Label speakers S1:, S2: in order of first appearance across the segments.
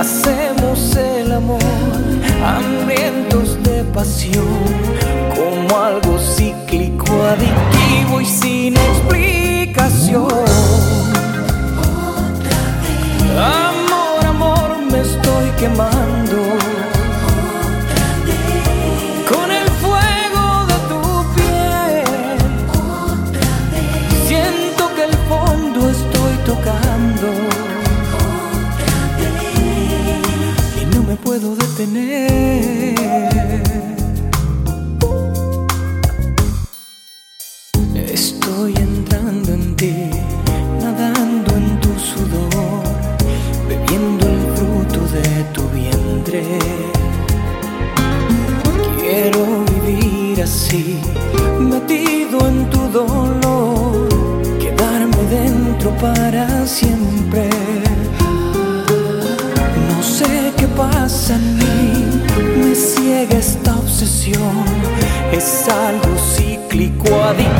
S1: Hacemos el amor hambrientos de pasión, como algo cíclico, adictivo y sin explicación. Amor, amor, me estoy quemando. Estoy entrando en ti, nadando en tu sudor, bebiendo el fruto de tu vientre. Quiero vivir así, metido en tu dolor, quedarme dentro para siempre. No sé qué pasa en mí, me ciega esta obsesión. Es algo cíclico, adictivo.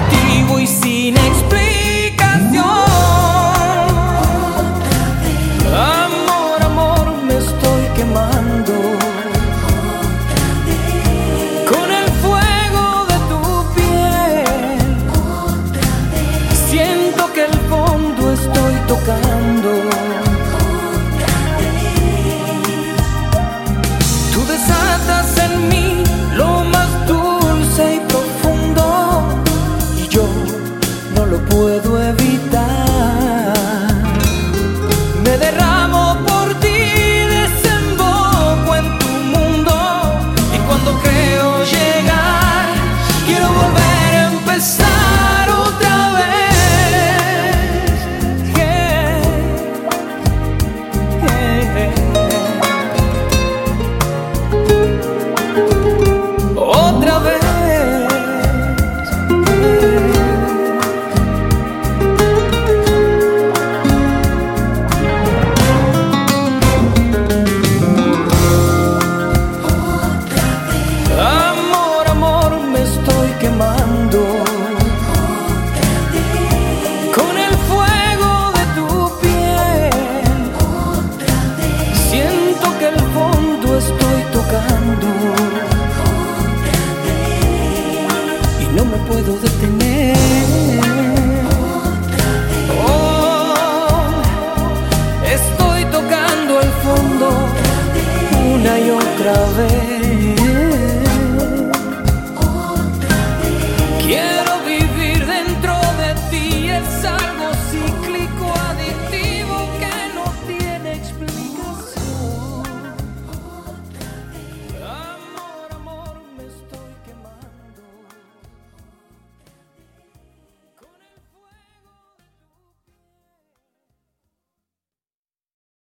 S1: stop no me puedo detener.